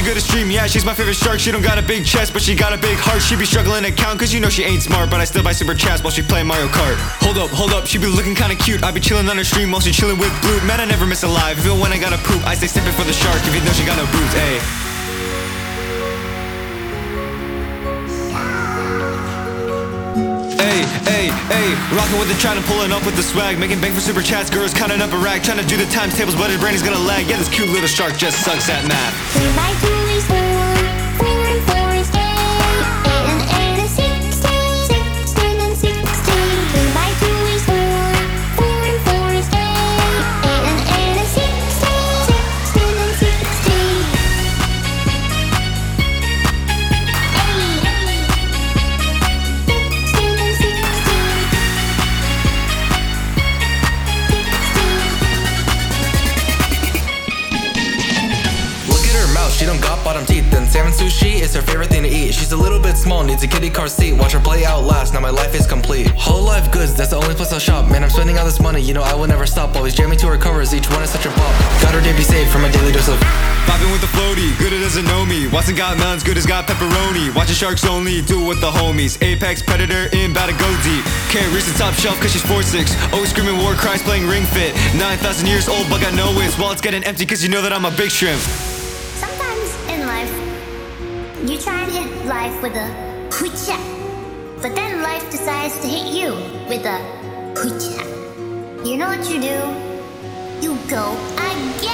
she good at stream? Yeah, she's my favorite shark. She don't got a big chest, but she got a big heart. She be struggling to count, cause you know she ain't smart. But I still buy super chats while she play Mario Kart. Hold up, hold up, she be looking kinda cute. I be chilling on her stream while she chilling with Blue. Man, I never miss a live. Even when I gotta poop, I stay sipping for the shark. If you know she got no boobs, ayy. Hey, hey, rocking with the to pulling up with the swag, making bank for super chats, girls counting up a rack, trying to do the times tables, but his brain is gonna lag. Yeah, this cute little shark just sucks at math. Three by she don't got bottom teeth. And salmon sushi is her favorite thing to eat. She's a little bit small, needs a kitty car seat. Watch her play Outlast, now my life is complete. Hololive goods, that's the only place I'll shop. Man, I'm spending all this money, you know I will never stop. Always jamming to her covers, each one is such a bop. Got her be saved from my daily dose of. Vibing with the floaty, good it doesn't know me. Watson got melons, good as got pepperoni. Watching sharks only, do it with the homies. Apex predator, in about to go deep. Can't reach the top shelf cause she's 4'6. Always screaming war cries, playing ring fit. 9,000 years old, but got no wits. While it's getting empty cause you know that I'm a big shrimp. Sometimes in life, you try and hit life with a hoocha, but then life decides to hit you with a hoocha. You know what you do? You go again.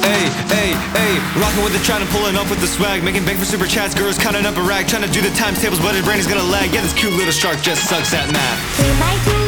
Hey, hey, hey, rocking with the trying to pulling up with the swag, making bank for super chats, girls counting up a rack, trying to do the times tables, but his brain is gonna lag. Yeah, this cute little shark just sucks at math. Three by two